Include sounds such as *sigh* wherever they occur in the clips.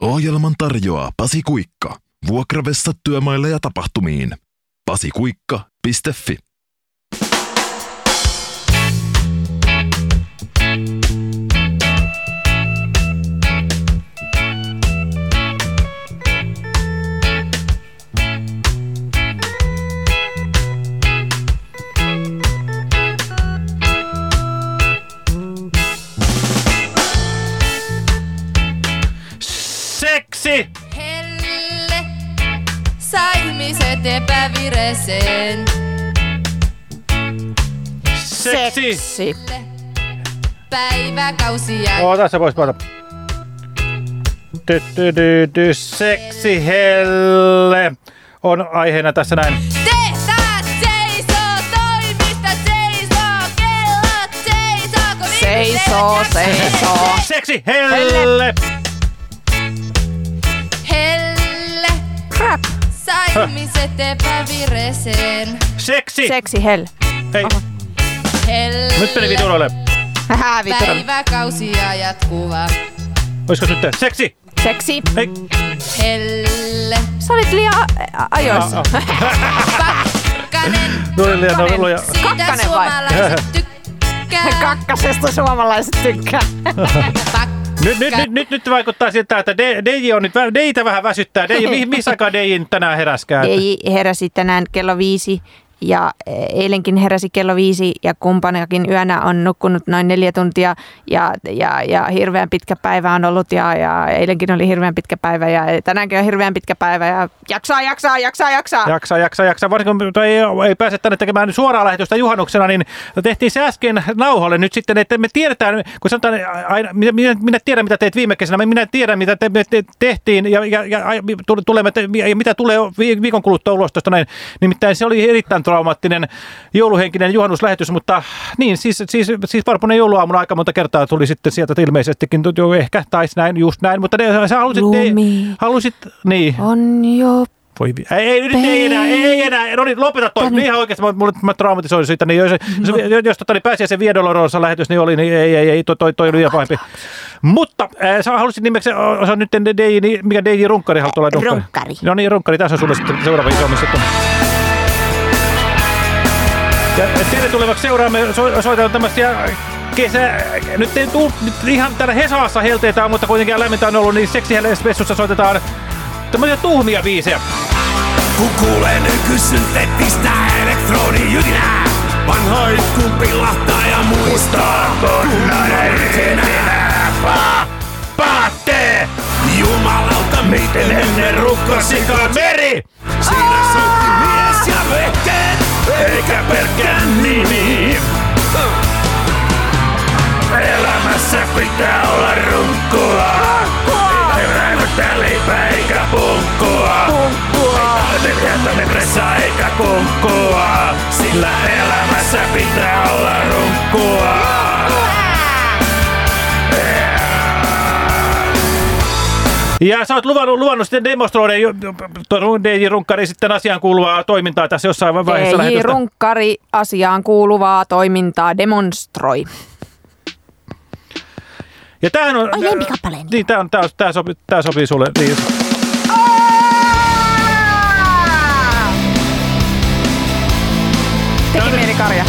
Ohjelman tarjoaa Pasi Kuikka. Vuokravessa työmaille ja tapahtumiin. pasikuikka.fi epävireeseen. Seksi! Seksi. Päiväkausia. Oo, tässä voisi panna. Ty, ty, ty, ty, seksi helle on aiheena tässä näin. Tehtaat seisoo, toimistot seisoo, kellot seisoo, kun Seisoo, seisoo. Seksi helle! Helle, ihmiset epävireeseen. Seksi! Seksi hell. Hei, Helle, nyt meni vituroille. Hähä vittu. päiväkausia jatkuva. Olisiko nyt? Seksi! Seksi. Hei! Helle, Sä olit liian ajoissa. pakkanen, *laughs* No oli liian Kakkanen. nolla ja... siitä Kakkanen vai? tykkää. *laughs* Kakkasesta suomalaiset tykkää. Nyt, nyt, nyt, nyt, nyt vaikuttaa siltä, että De- Deji on nyt, Deitä vähän väsyttää. Deji, mihin, missä *laughs* aikaa Deji nyt tänään heräskään? Ei heräsi tänään kello viisi ja eilenkin heräsi kello viisi ja kumpanakin yönä on nukkunut noin neljä tuntia ja, ja, ja hirveän pitkä päivä on ollut ja, ja eilenkin oli hirveän pitkä päivä ja tänäänkin on hirveän pitkä päivä ja jaksaa, jaksaa, jaksaa, jaksaa. Jaksa, jaksa, jaksa. Varsinkin kun ei, ei pääse tänne tekemään suoraa lähetystä juhannuksena, niin tehtiin se äsken nauhalle nyt sitten, että me tiedetään, kun sanotaan aina, minä, minä, minä tiedän mitä teet viime kesänä, minä tiedän mitä te, me te, tehtiin ja, ja, ja tulemme, ja mitä tulee vi- viikon kuluttua ulos tuosta näin. Nimittäin se oli erittäin traumaattinen jouluhenkinen juhannuslähetys, mutta niin, siis, siis, siis varpunen jouluaamuna aika monta kertaa tuli sitten sieltä ilmeisestikin, jo ehkä, tai näin, just näin, mutta ne, sä halusit, Lumi. ne, halusit, niin. On jo Voi vi- ei, ei, nyt ei enää, ei enää. No niin, lopeta toi. Tänne. Ihan oikeasti, mä, mulle, mä traumatisoin siitä. Niin jos, jos, jos tota, niin pääsiäisen Viedolorosa lähetys, niin oli, niin ei, ei, ei, toi, toi, toi oli liian pahempi. Mutta äh, sä halusit nimeksi, se on nyt DJ, niin mikä DJ Runkkari haluat olla? Runkkari. No niin, Runkkari, tässä on sulle sitten seuraava iso missä Ja tervetulevaksi seuraamme, so, soitetaan tämmöisiä kesä, nyt ei tuu nyt ihan täällä Hesaassa helteitä mutta kuitenkin lämmintä on ollut, niin seksihellespessussa soitetaan tämmöisiä tuhmia biisejä. Kun kuulee nykysynteettistä elektronijytinää, vanha itku pilahtaa ja muistaa, kun näin Paatte! Jumalauta, miten ennen rukkosikaan meri! Siinä soitti mies ja vehkeet, eikä pelkkä nimi. Elämässä pitää olla runkkua. Ei elämättä leipää eikä punkkua. Ei tarvitse pressaa eikä kunkkua. Sillä elämässä pitää olla runkkua. *laughs* Ja sä oot luvannut, luvannut sitten demonstroida DJ Runkkari sitten asiaan kuuluvaa toimintaa tässä jossain vaiheessa DJ lähetystä. Runkkari asiaan kuuluvaa toimintaa demonstroi. Ja tämähän on... Ai, lempikappaleeni. Niin, tää, on, tää, on, tää, sopii, tää sopii sulle. Niin.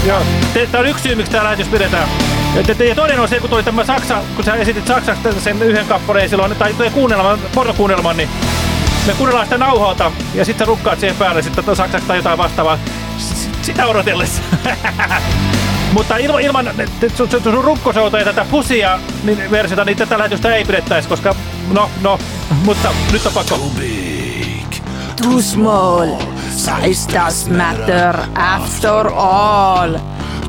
Joo. Tämä on yksi syy, miksi tämä lähetys pidetään. Ja, ja toinen on se, kun tuli tämä Saksa, kun sä esitit Saksaksi sen yhden kappaleen silloin, tai toi kuunnelman, pornokuunnelman, niin me kuunnellaan sitä nauhoilta ja sitten sä rukkaat siihen päälle sitten to- Saksaksi tai jotain vastaavaa. S- sitä odotellessa. *laughs* Mutta ilman, ilman sun, rukkosouta ja tätä pusia niin versiota, niin tätä lähetystä ei pidettäisi, koska no, no, mutta nyt on pakko. Too small, size does matter after all.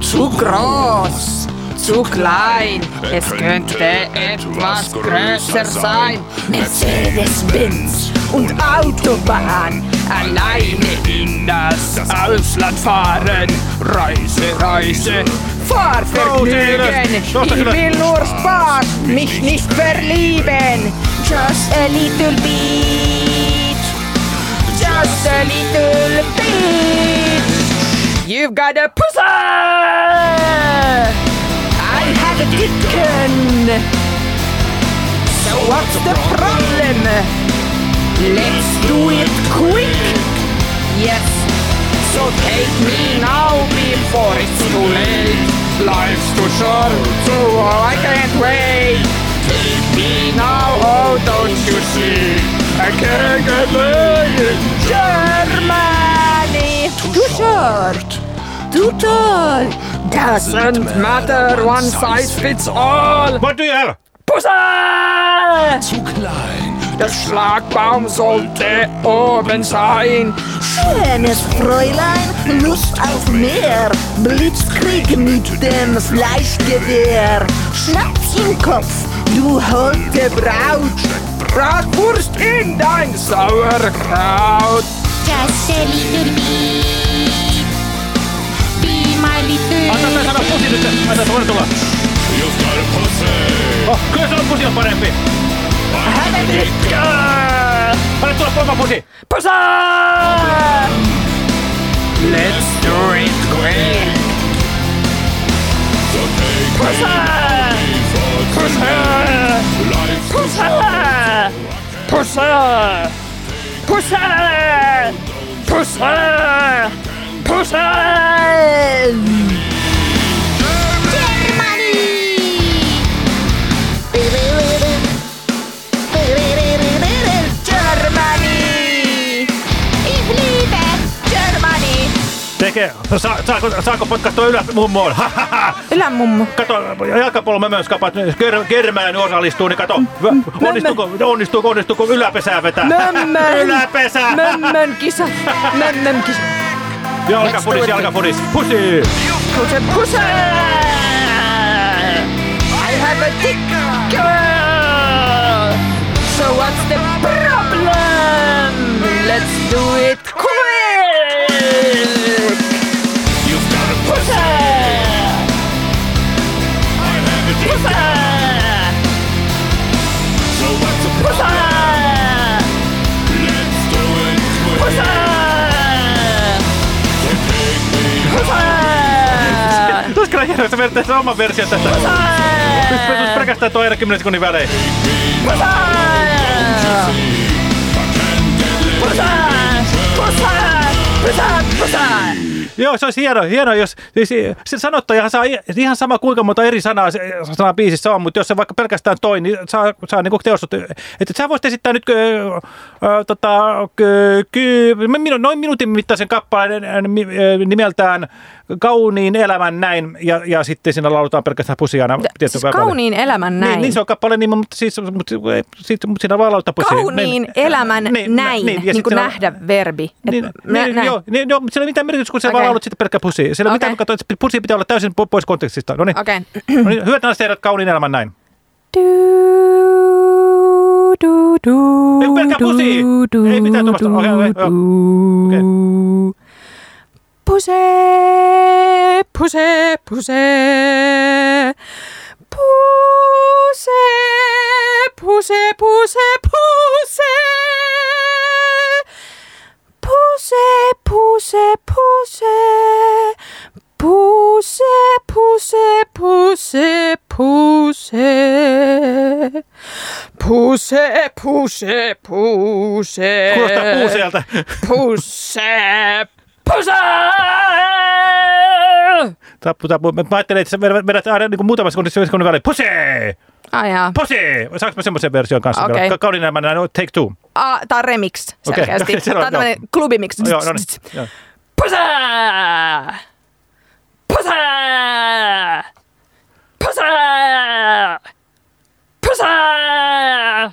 Too gross, too klein, es könnte etwas größer sein. Mercedes-Benz und Autobahn, alleine in das Ausland fahren. Reise, Reise, Fahrvergnügen. Ich will nur Spaß, mich nicht verlieben. Just a little bit. Just a little bit. You've got a pussy. I have a dicken. So what's the problem? Let's do it quick. Yes. So take me now before it's too late. Life's too short, so I can't wait. Take me now, oh don't you see? I can't get away. Short. Too tall. Doesn't matter, one size fits all. What do you have? Pussy! Zu klein. Der Schlagbaum sollte oben sein. Schönes Fräulein, Lust auf mehr. Blitzkrieg mit dem Fleischgewehr. Schnaps im Kopf, du holte Braut. Bratwurst in dein Sauerkraut. Just a little bit. Anna tää saada pusi. Anna se tulla. Oh, kyllä se on pusi Anna tulla poika pusi. Pusa! Let's do it quick. Pusa! Pushen! Germany! Ihlive! Germany! Tekee. Sa saako, saako potkattua ylämummoon? Ylämummo. Kato, jalkapolme mönskapat, ker kermään osallistuu, niin kato. Mömmön. Onnistuuko, onnistuuko, onnistuuko yläpesää vetää? Mömmön. *laughs* Yläpesä. Mömmön kisa. *laughs* Mömmön kisa. Jalka Let's for this, jalka for this. Pussy! Pussy! I have a dick girl! So what's the problem? Let's do it tässä vielä tehdä oma versio tästä? Pysy pesus pelkästään tuo aina 10 sekunnin välein. pysy pysy pysy Joo, se olisi hieno, hieno jos siis, se sanottajahan saa ihan sama kuinka monta eri sanaa, sanaa biisissä on, mutta jos se vaikka pelkästään toi, niin saa, saa niin teostut. Että sä voisit esittää nyt ö, tota, ky, ky, minu, noin minuutin mittaisen kappaleen nimeltään Kauniin elämän näin, ja, ja sitten siinä lauletaan pelkästään pusiana. Siis kauniin elämän näin. Niin, niin, se on kappaleen nimi, mutta, siis, mutta, mutta, mutta siinä vaan lauletaan pusia. Kauniin elämän Niin, näin, niin, niin sit kuin nähdä verbi. Niin, niin, joo, niin, joo, mutta sillä ei mitään merkitystä, kun se okay. Vaan Okei. laulat sitten pelkkä pusi. Ole Okei. mitään, kato, että pusi pitää olla täysin po- pois kontekstista. No niin, Okei. no niin hyvät naiset herrat, kauniin elämän näin. Du, du, du, Ei pelkkä pusi. du, Ei mitään tuommoista. Okei, okei, joo. du. Okei. Puse, puse, puse. Puse, puse, puse, puse. Puse, puse, puse. Puse, puse, puse, puse. Puse, puse, puse. Kuulostaa puuseelta. Pusse! Pusse! Tappu, tappu. Mä ajattelin, että sä vedät, aina niin muutama sekunnin, sekunnin välein. Pusi! Ai jaa. Pusi! Saanko mä semmoisen version kanssa? Ka- Kauniin näin, no, take two. A, tämä on remix selkeästi. *laughs* Okay. Tämä on tämmöinen klubimix. Joo, no niin. Pusää! Pusää! Pusää! Pusää!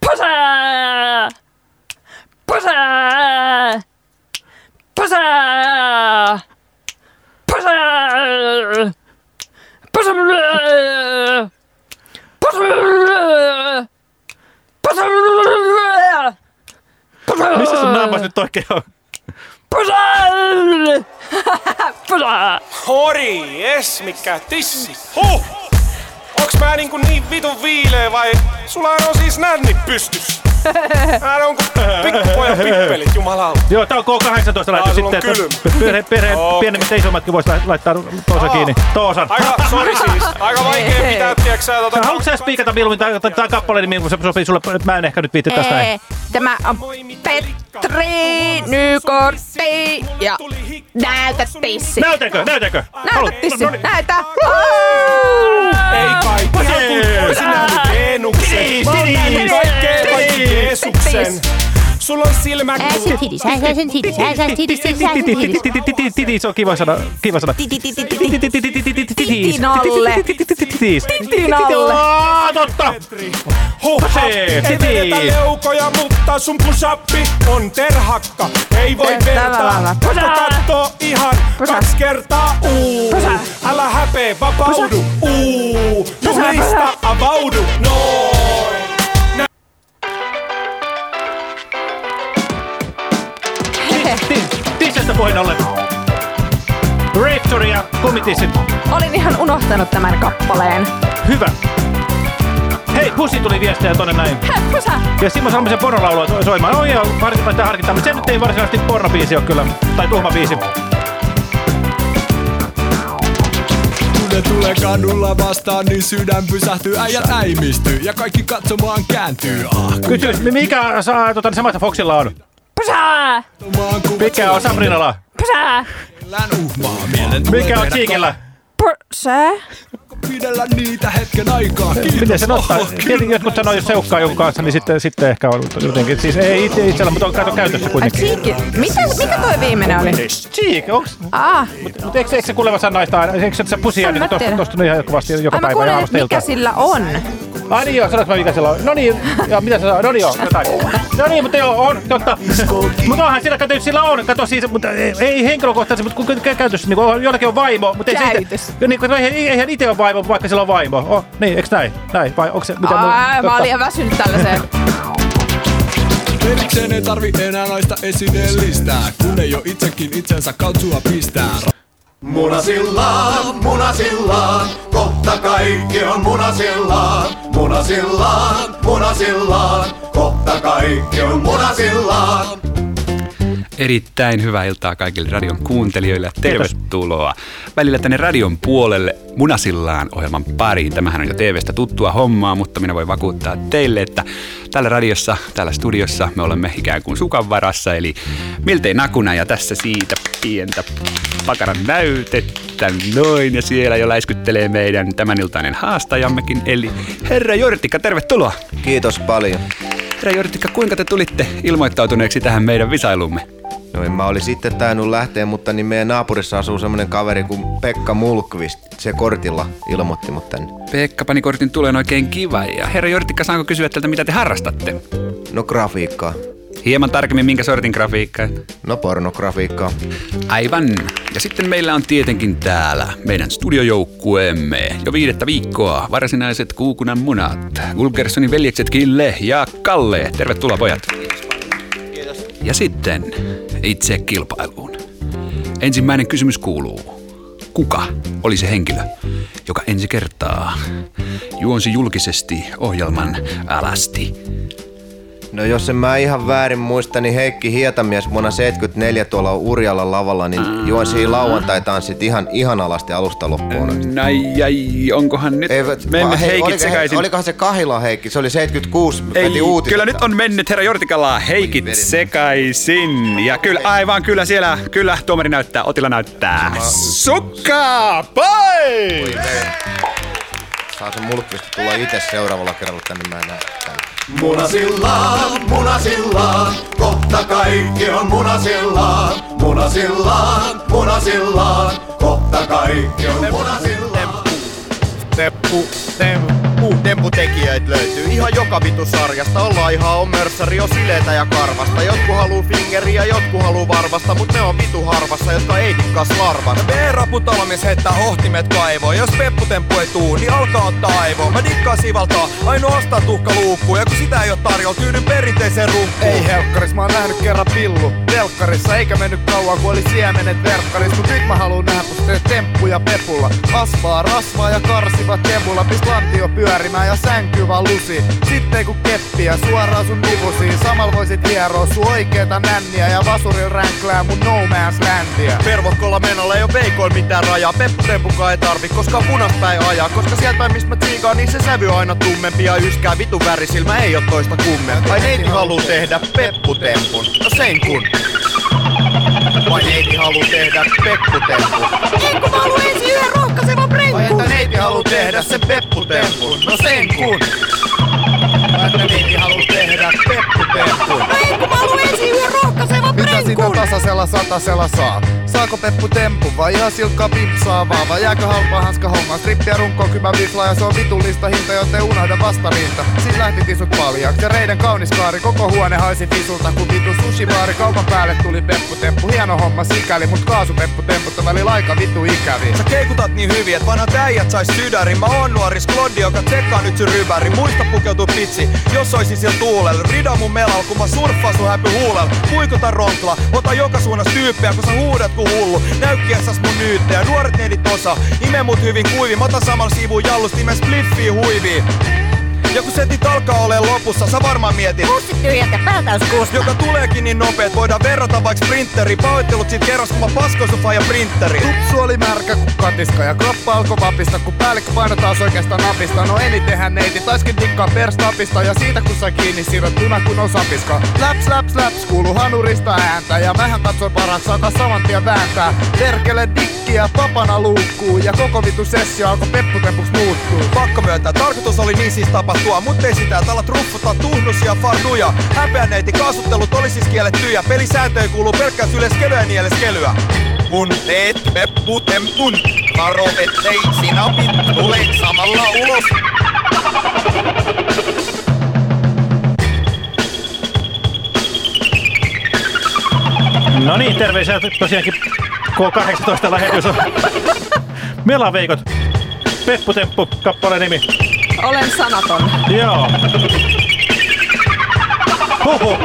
Pusää! Nyt oikein on? Pusse! Pusse! Hori, jes, mikä tissi. Huh! Onks mä niinku niin vitun viileä vai sulla on siis nänni pystys? Älä on pikkupojan pippelit, jumalauta. Joo, tää on K18 laittu on sitten. Perhe, perheen *laughs* Okei. pienemmät ja isommatkin vois laittaa Toosan Aa. kiinni. Toosan. Aika, sori siis. Aika vaikea pitää, tiedätkö sä, tota... Haluatko sä spiikata mieluummin tää, kappale, niin se sopii sulle, mä en ehkä nyt viitti tästä näin. Ei, Tämä on Petri Nykortti ja näytä tissi. Näytäkö, näytäkö? Näytä tissi, No niin. näytä. Ei kaikkea kun sinä nyt Venuksen. Mä oon nähnyt kaikkea paitsi Jeesuksen. Sulla on silmä Ää, sen tidis, ää, sen tidis, ää, sen tidis, ää, sen tidis. Titi, se on kiva sana. Kiva sana. Titinalle. Titis. Titinalle. Totta. Huhha, vedetä leukoja, mutta sun pusappi on terhakka. Ei voi vertaa, pakko kattoo ihan kaksi kertaa. Uu, älä häpeä, vapaudu. Uu, juhlista avaudu. Noin. Tissestä puheen ollen. Rapture ja Kumitissit. Olin ihan unohtanut tämän kappaleen. Hyvä. Hei, Pusi tuli viestejä tonne näin. Pusa. Ja Simo Salmisen pornolaulua to- soimaan. Oh joo, harkitaan sitä harkitaan. Mutta se nyt ei varsinaisesti pornobiisi ole kyllä. Tai tuhma biisi. Ne tulee kadulla vastaan, niin sydän pysähtyy, äijät äimistyy ja kaikki katsomaan kääntyy. Ah, Kysy, mikä saa, tota, samaista Foxilla on? Kuvat Mikä on Sabrinalla? Mielen. Mikä on Cheekillä? Pusa. Pidellä niitä hetken aikaa. Kiitos. Miten se nostaa? Oh, Tietenkin jotkut sanoo, jos seukkaa jonkun kanssa, niin sitten, sitten ehkä on jotenkin. Siis ei itse itsellä, mutta on kato käytössä Ai kuitenkin. Cheekki. Mitä, mikä toi viimeinen oli? Cheek, onks? Ah, Mutta eikö, eikö se kuuleva saa naista aina? Eikö se pusia niin mä tosta, tosta ihan jatkuvasti joka ai mä päivä ja kuulin, aamusta että mikä sillä on. Ai niin joo, sanois mä mikä sillä on. No niin, ja mitä se saa? No niin joo, jotain. No niin, mutta joo, on, totta. Mutta onhan sillä, kato, sillä on, kato siis, mutta ei, ei henkilökohtaisesti, mutta kun käytössä, niin kuin, jollakin on vaimo, mutta ei se itse, niin kuin, eihän, eihän itse ole vaimo, vaikka sillä on vaimo. Oh, niin, eikö näin? Näin, vai onko se, mitä Ai, mä olin jo väsynyt tällaiseen. Erikseen ei tarvi enää naista esineellistää, kun ei oo itsekin itsensä kautsua pistää. Munasillaan, munasillaan, kohta kaikki on munasillaan. Munasillaan, munasillaan, kohta kaikki on munasillaan. Erittäin hyvää iltaa kaikille radion kuuntelijoille ja tervetuloa välillä tänne radion puolelle Munasillaan ohjelman pariin. Tämähän on jo TVstä tuttua hommaa, mutta minä voin vakuuttaa teille, että täällä radiossa, täällä studiossa me olemme ikään kuin sukan varassa, eli miltei nakuna ja tässä siitä pientä pakaran näytettä noin ja siellä jo läiskyttelee meidän tämäniltainen haastajammekin, eli herra Jortikka, tervetuloa! Kiitos paljon. Herra Jortikka, kuinka te tulitte ilmoittautuneeksi tähän meidän visailumme? No en mä oli sitten tainnut lähteä, mutta niin meidän naapurissa asuu semmonen kaveri kuin Pekka Mulkvist. Se kortilla ilmoitti mut tänne. Pekka pani kortin tulen oikein kiva. Ja herra Jortikka, saanko kysyä teiltä, mitä te harrastatte? No grafiikkaa. Hieman tarkemmin, minkä sortin grafiikkaa? No pornografiikkaa. Aivan. Ja sitten meillä on tietenkin täällä meidän studiojoukkueemme. Jo viidettä viikkoa varsinaiset kuukunan munat. Gulgerssonin veljekset Kille ja Kalle. Tervetuloa pojat. Ja sitten itse kilpailuun. Ensimmäinen kysymys kuuluu. Kuka oli se henkilö, joka ensi kertaa juonsi julkisesti ohjelman alasti? No jos en mä ihan väärin muista, niin Heikki Hietamies vuonna 74 tuolla Urjalla lavalla, niin juonsi lauantai-tanssit ihan, ihan alasti alusta loppuun. Näin, ai, onkohan nyt Eivät, mennyt hei, heikit oliko, sekaisin? Olikohan se Kahila Heikki? Se oli 76, Ei, kyllä nyt on mennyt herra Jortikalla heikit sekaisin. Ja kyllä, aivan kyllä siellä, kyllä tuomari näyttää, Otila näyttää. Sukka, pai! Saa se mulkvista tulla itse seuraavalla kerralla tänne, mä en näe. Munasillaan, munasillaan, kohta kaikki on munasillaan. Munasillaan, munasillaan, kohta kaikki on munasillaan. Teppu, temppu. Temputekijöitä löytyy ihan joka vitu sarjasta. Ollaan ihan on mörssäri, on sileitä ja karvasta. Jotkut haluu fingeriä, jotkut haluu varvasta, mut ne on vitu harvassa, jotka ei tikkaa slarvan. B-raputalomies heittää hohtimet kaivoon. Jos pepputemppu ei tuu, niin alkaa ottaa aivoon. Mä dikkaan sivaltaa, ainoastaan tuhka luukkuu. Ja kun sitä ei oo tarjolla, tyydyn perinteiseen runkkuun. Ei helkkaris, mä oon nähnyt kerran pillu Telkkarissa, eikä mennyt kauan kun oli siemenet verkkaris Mut nyt mä haluun nähdä kun se temppuja pepulla Asvaa, rasvaa ja karsiva kemulla Pist lantio pyöri pyörimään ja sänky vaan lusi. Sitten kun keppiä suoraan sun nivusiin, samalla voisit hieroa sun oikeeta nänniä ja vasuril ränklää mun no man's landia. Pervokkolla menolla ei oo veikoilla mitään rajaa. Pepputempukaan ei tarvi, koska punaspäin ajaa. Koska sieltä päin mistä mä tsiikaan, niin se sävy aina tummempi ja yskää vitu värisilmä ei oo toista kummempi. Ai neiti haluu tehdä pepputempun. No sen kun. Vai neiti haluu tehdä pepputempun. Ei kun mä haluan ensin yhden rohkaisevan Vai prenkun. että neiti haluu tehdä sen pepputempun. No sen kun. Vai että neiti haluu tehdä pepputempun. Ei kun mä haluan ensin yhden rohkaisevan Mitä siitä prenkun. tasaisella satasella saa? Saako Peppu temppu vai ihan silkkaa pimpsaa vaan? Vai jääkö halpaa hanska homma? Strippiä runkoon kymä vifla ja se on vitullista hinta, joten unohda vastarinta. Siis lähti tisut paljaaksi ja reiden kaunis kaari. Koko huone haisi tisulta, kun vitu sushibaari kaupan päälle tuli Peppu temppu. Hieno homma sikäli, mut kaasupeppu temput on välillä aika vitu ikävi. Sä keikutat niin hyvin, että vanhat äijät sais sydärin. Mä oon nuoris Kloddi, joka tsekkaa nyt sun rypäri. Muista pukeutua pitsi, jos oisin sillä tuulella. Rida mun melalla, kun mä surffaan sun häpy huulella. Puikuta ronkla, ota joka suunnas tyyppiä, kun sä huudat ku hullu. Näykkiässäs mun nyyttejä, nuoret neidit osa. Ime mut hyvin kuivi, mä otan samalla sivuun jallusti, ime spliffiin huiviin. Ja kun setit alkaa ole lopussa, sä varmaan mietit. Pussit tyhjät ja päätäys kuusta. Joka tuleekin niin nopeet, voidaan verrata vaikka sprinteri. Pahoittelut sit kerros, kun mä paskoin sun faija printeri. Tupsu oli märkä kuin katiska ja kroppa alkoi vapista, kun päällikkö paino taas oikeastaan napista. No enitenhän neiti taiskin tikkaa perstapista ja siitä kun sai kiinni siirrot kun on sapiska. Läps, läps, läps, kuulu hanurista ääntä ja mähän katsoin paras saata saman tien vääntää. Perkele dikkiä papana luukkuu ja koko vitu sessio alkoi pepputempuks muuttuu. Pakko myöntää, tarkoitus oli niin siis tapahtua, mut ei sitä, alat ruffuttaa tuhnusia ja farduja. Häpeäneiti kaasuttelut oli siis kiellettyjä, pelisääntöjä kuuluu pelkkää yleskelyä ja nieleskelyä. Kun teet pepputempun, varo ettei sinä tule samalla ulos. No niin, terveisiä tosiaankin K18 lähetys on Melaveikot. Pepputemppu, kappaleen nimi. Olen sanaton. Joo. Huhu.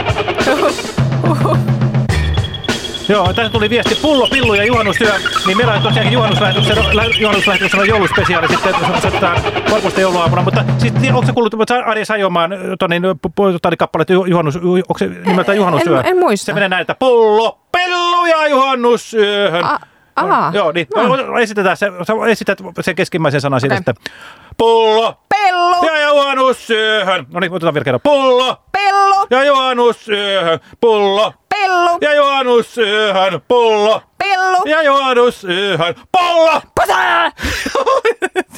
Joo, tässä tuli viesti pullo, pillu ja juhannustyö. Niin meillä on tosiaankin juhannuslähetyksen, juhannuslähetyksen on jouluspesiaali sitten, jos otetaan korpusta jouluaamuna. Mutta sitten onko se kuullut Ari Sajomaan tonin, kappaleet juhannus, onko se nimeltään juhannustyö? En- en muista. Se menee näin, että pullo, pillu ja juhannusyöhön. A- Aha. Joo, niin. No. Esitetään se, esität sen keskimmäisen sanan siitä, Okei. Pullo, Pellu, ja juhannusyöhön. No niin, otetaan vielä kerran. Pullo, pellu, ja juhannusyöhön. Pullo, pellu, ja juhannusyöhön. Pullo, pellu. ja juhannusyöhön. Pullo! Pasa!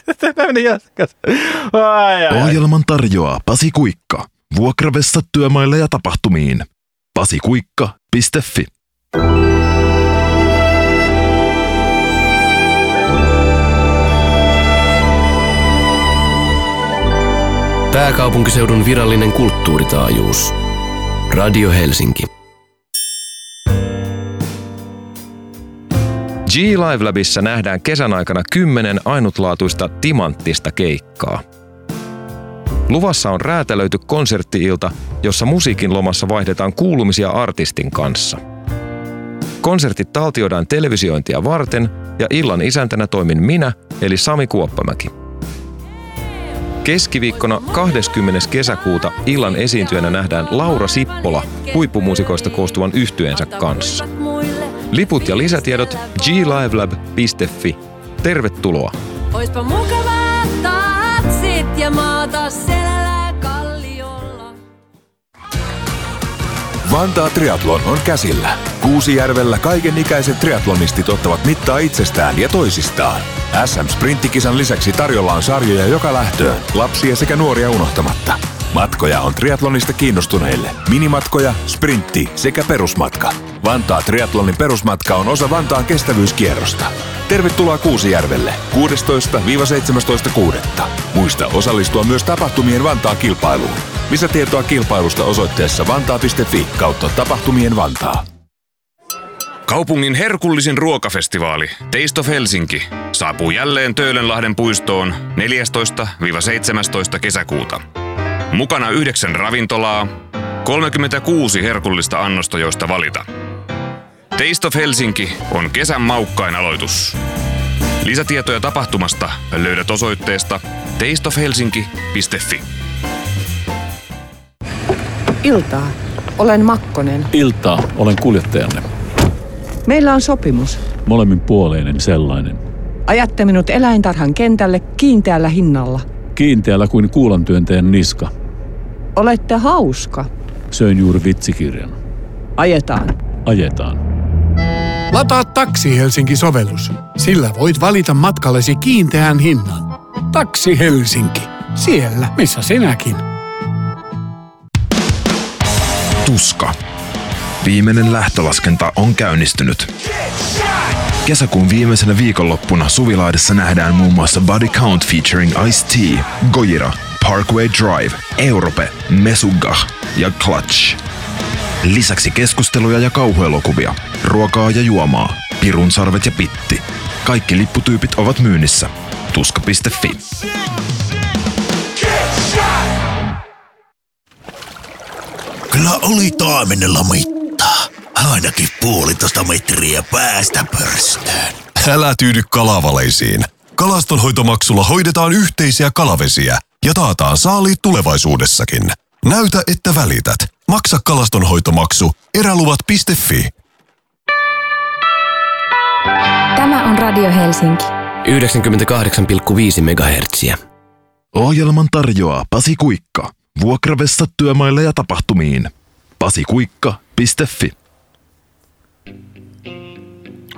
*laughs* Se meni jäskäs. Ai, ai, ai. Ohjelman tarjoaa Pasi Kuikka. Vuokravessa työmaille ja tapahtumiin. pasikuikka.fi Pääkaupunkiseudun virallinen kulttuuritaajuus. Radio Helsinki. G-Live Labissa nähdään kesän aikana kymmenen ainutlaatuista timanttista keikkaa. Luvassa on räätälöity konserttiilta, jossa musiikin lomassa vaihdetaan kuulumisia artistin kanssa. Konsertit taltioidaan televisiointia varten ja illan isäntänä toimin minä, eli Sami Kuoppamäki. Keskiviikkona 20. kesäkuuta illan esiintyjänä nähdään Laura Sippola huippumuusikoista koostuvan yhtyeensä kanssa. Liput ja lisätiedot glivelab.fi. Tervetuloa! Oispa mukavaa tatsit ja maata selällä Vantaa Triathlon on käsillä. Kuusijärvellä kaikenikäiset triathlonistit ottavat mittaa itsestään ja toisistaan. SM Sprinttikisan lisäksi tarjolla on sarjoja joka lähtöön, lapsia sekä nuoria unohtamatta. Matkoja on triathlonista kiinnostuneille. Minimatkoja, sprintti sekä perusmatka. Vantaa Triathlonin perusmatka on osa Vantaan kestävyyskierrosta. Tervetuloa Kuusijärvelle 16-17.6. Muista osallistua myös tapahtumien Vantaa kilpailuun. Lisätietoa kilpailusta osoitteessa vantaa.fi kautta tapahtumien Vantaa. Kaupungin herkullisin ruokafestivaali Taste of Helsinki saapuu jälleen Töölönlahden puistoon 14-17 kesäkuuta. Mukana yhdeksän ravintolaa, 36 herkullista annosta, joista valita. Taste of Helsinki on kesän maukkain aloitus. Lisätietoja tapahtumasta löydät osoitteesta tasteofhelsinki.fi. Iltaa. Olen Makkonen. Iltaa, olen kuljettajanne. Meillä on sopimus. Molemminpuoleinen sellainen. Ajatte minut eläintarhan kentälle kiinteällä hinnalla. Kiinteällä kuin kuulantyöntäjän niska. Olette hauska. Söin juuri vitsikirjan. Ajetaan. Ajetaan. Lataa Taksi Helsinki-sovellus. Sillä voit valita matkallesi kiinteän hinnan. Taksi Helsinki. Siellä, missä sinäkin. Tuska. Viimeinen lähtölaskenta on käynnistynyt. Kesäkuun viimeisenä viikonloppuna Suvilaidessa nähdään muun muassa Body Count featuring Ice-T, Gojira, Parkway Drive, Europe, Mesugah ja Clutch. Lisäksi keskusteluja ja kauhuelokuvia, ruokaa ja juomaa, pirun sarvet ja pitti. Kaikki lipputyypit ovat myynnissä. Tuska.fi. Kyllä oli taimennella mittaa. Ainakin puolitoista metriä päästä pörstöön. Älä tyydy kalavaleisiin. Kalastonhoitomaksulla hoidetaan yhteisiä kalavesiä ja taataan saaliit tulevaisuudessakin. Näytä, että välität. Maksa kalastonhoitomaksu eräluvat.fi. Tämä on Radio Helsinki. 98,5 MHz. Ohjelman tarjoaa Pasi Kuikka. Vuokravessa työmaille ja tapahtumiin. pasikuikka.fi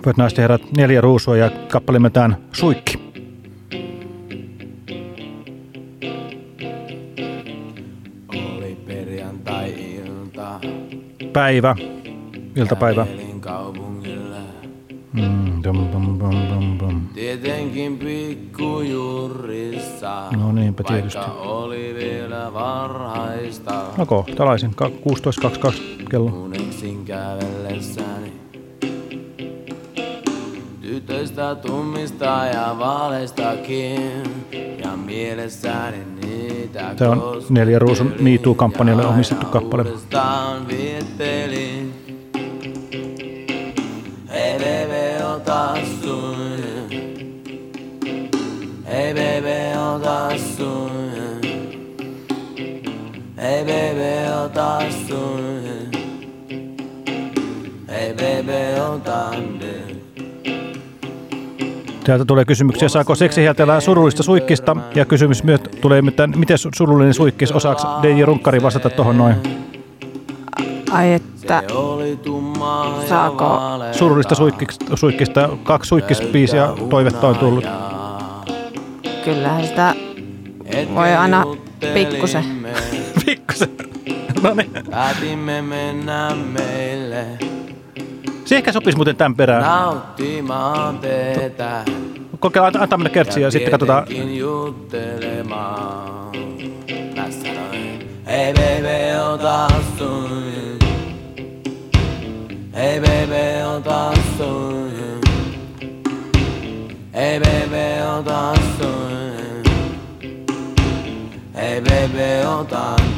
Hyvät naiset ja herrat, neljä ruusua ja kappale nimeltään Suikki. Oli perjantai-ilta. Päivä, iltapäivä. Mm, dum, bum, bum, bum, bum. Tietenkin pikkujurissa. No niinpä tietysti. Oli vielä varhaista. No kohtalaisin, ka- 16.22 kello. Uneksin kävellessäni. Tytöistä tummista ja vaaleistakin. Ja mielessäni niitä Tämä on neljä ruusun Me Too-kampanjalle omistettu kappale. uudestaan viettelin. Bebe, ota sun. Hei bebe, bebe, bebe. Täältä tulee kysymyksiä, saako seksi hieltellä surullista suikkista? Ja kysymys myös tulee, miten su- surullinen suikkis, osaako DJ Runkkari vastata tuohon noin? Ai että saako Surullista suikkista, suikkista kaksi suikkispiisiä toivetta on tullut. Kyllähän sitä voi aina pikkusen. *laughs* pikkusen. No niin. Päätimme mennä meille Se ehkä sopisi muuten tämän perään. nauttimaan teetä. Kokeillaan, anta- antaa mennä kertsiä ja sitten katsotaan. Juttelemaan. Mä sanoin, hei baby, ota sun. Hei baby, ota sun. Hei baby, ota sun. Hei baby, ota nyt.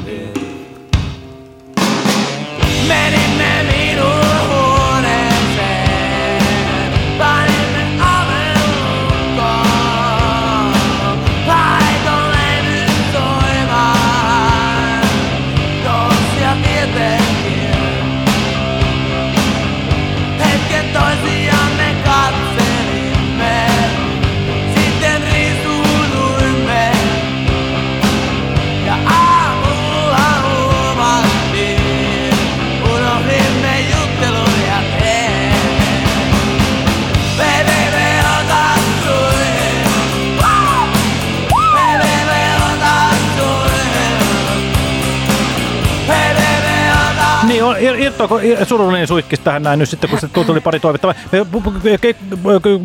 Irtoako ir- surullinen suikkis tähän näin nyt sitten, kun se tuli pari toivetta. Me pu- pu- ke-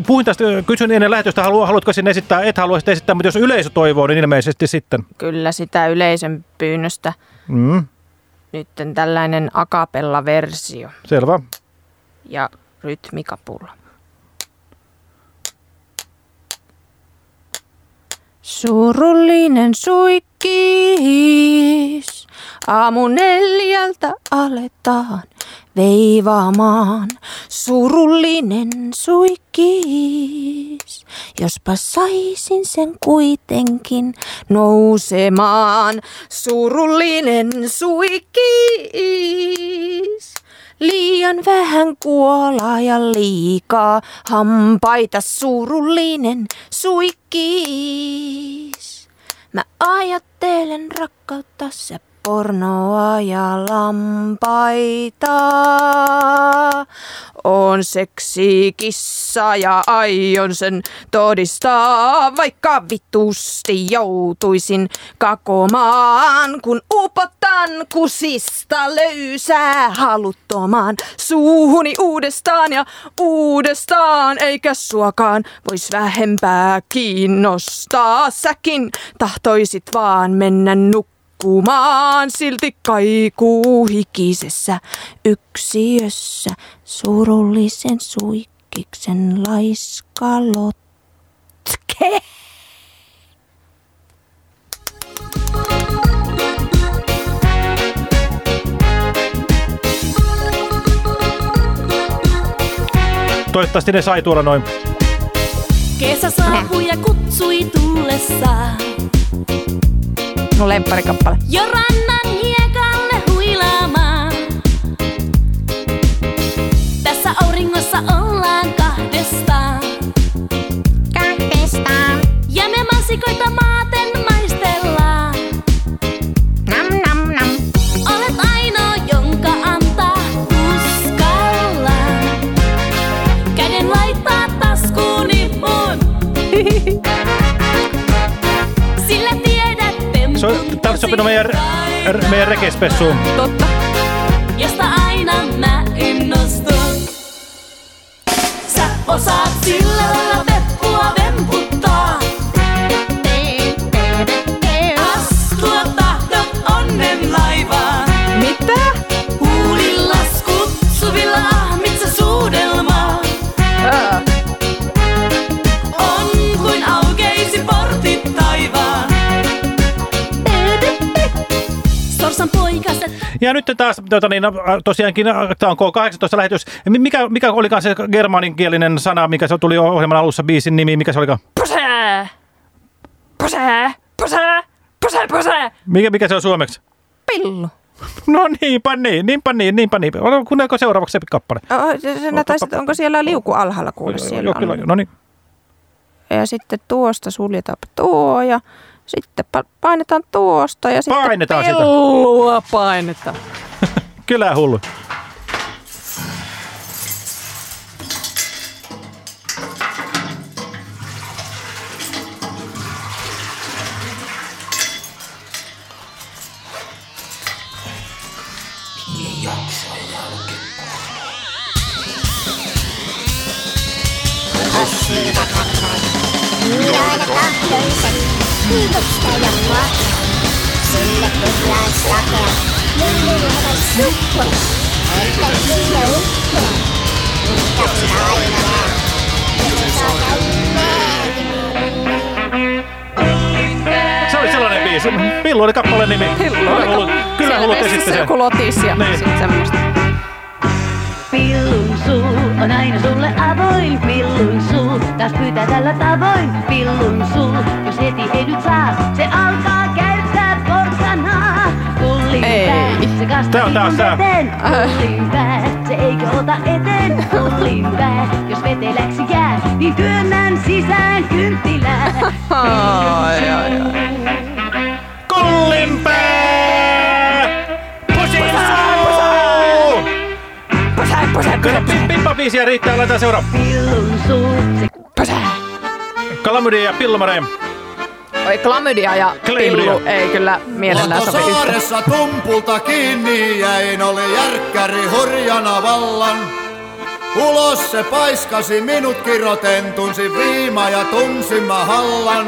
Puhuin tästä, kysyin ennen lähetystä, halu- haluatko sinne esittää, et halua sitä esittää, mutta jos yleisö toivoo, niin ilmeisesti sitten. Kyllä sitä yleisön pyynnöstä. Mm, Nyt tällainen akapella-versio selvä. ja rytmikapulla. Surullinen suikkis, aamu neljältä aletaan. veivaamaan. Surullinen suikis, jospa saisin sen kuitenkin nousemaan. Surullinen suikis. Liian vähän kuolaa ja liikaa hampaita surullinen suikis. Mä ajattelen rakkautta se pornoa ja lampaita. On seksi kissa ja aion sen todistaa, vaikka vitusti joutuisin kakomaan, kun upotan kusista löysää haluttomaan suuhuni uudestaan ja uudestaan, eikä suokaan vois vähempää kiinnostaa. Säkin tahtoisit vaan mennä nukkumaan nukkumaan silti kaikuu hikisessä yksiössä surullisen suikkiksen laiskalotke. Toivottavasti ne sai tuolla noin. Kesä saapui ja kutsui tullessaan. Mun lempparikappale. Jo rannan olisi sopinut meidän, meidän rekespessuun. Totta. josta aina mä innostun. Sä Ja nyt taas tota niin, tosiaankin tämä on K18 lähetys. Mi- Mikä, mikä olikaan se germaninkielinen sana, mikä se tuli ohjelman alussa biisin nimi, mikä se olikaan? Pösää! Pösää! Pösää! Pösää! Pösää! Mikä, mikä se on suomeksi? Pillu. *laughs* No niinpä niin, niinpä niin, niinpä niin. Kuunnelko seuraavaksi se kappale? Se näyttäisi, että onko siellä liuku alhaalla kuule siellä Joo, kyllä, no niin. Ja sitten tuosta suljetaan tuo ja sitten pa- painetaan tuosta ja sitten Painetaan sitä. pillua painetaan. *laughs* Kyllä hullu. Niin aina tahtoisin kiitosta ja maksaa. Sille tehdään sakea, lillilähden suppu. Että sinne ukkuu. Mutta aina nää. Se saa Se oli sellainen biisi. Pillu oli kappaleen nimi. Kyllä hullut, kyllä hullut esitti sen. Joku lotis ja Niin. sitten semmoista. Pillun suu on aina sulle avoin, pillun suu. Taas pyytää tällä tavoin, pillun suu. Jos heti ei nyt saa, se alkaa käyttää porkkanaa. Kullin Ei. pää, se Tää kastaa on taas tää. veteen. Kullin pää, se eikö ota eteen. Kullin pää, jos veteläksi jää, niin työnnän sisään kynttilää. *laughs* Ai, ai, Kyllä, pippa biisiä riittää, laitetaan seuraava. Pillun suu, se Pösää. Kalamydia ja Pillomare. Oi klamydia ja Klamydia. pillu ei kyllä mielellään sovi yhtä. Saaressa tumpulta kiinni jäin, oli järkkäri hurjana vallan. Ulos se paiskasi minut kiroten, tunsin viima ja tunsin mä hallan.